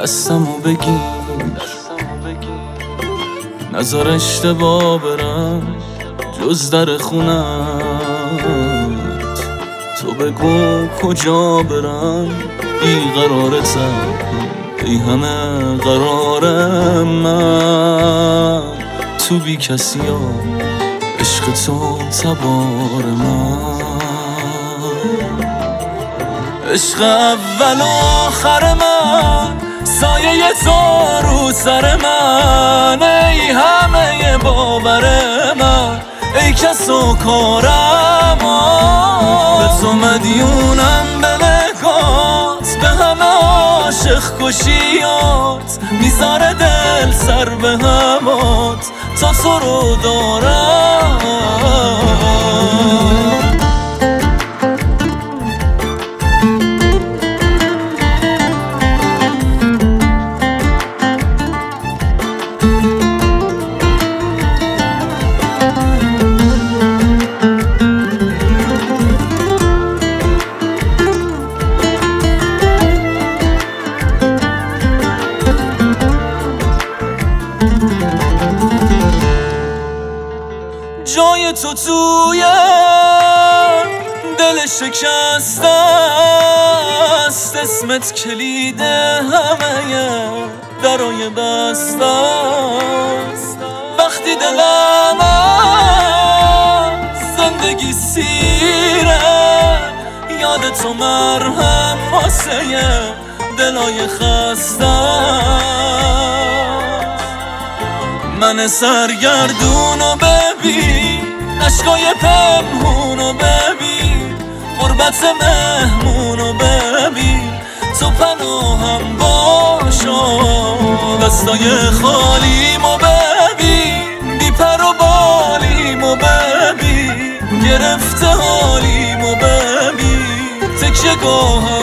دستمو بگیر. نظر اشتباه برم جز در خونت. تو بگو کجا برم؟ بیقرارتم ای همه قرارم من. تو بی کسی ها عشق تو تبار من. عشق اول و آخر من. سایه تو رو سر من ای همه باور من ای کس و کارم به تو مدیونم به نگات به همه عاشق کشیات می‌ذاره دل سر به همات تا تو رو دارم. جای تو توی دل شکسته است. اسمت کلید همه درای بسته است. وقتی دلم زندگی سیره یاد تو مرهم واسه دلای خسته من سرگردونو ببین عشقای پنهونو ببین قربت مهمونو ببین. تو پناهم باشا دستای خالیمو ببین. بی پر و بالیمو ببین گرفته حالیمو ببین. تکیه گاه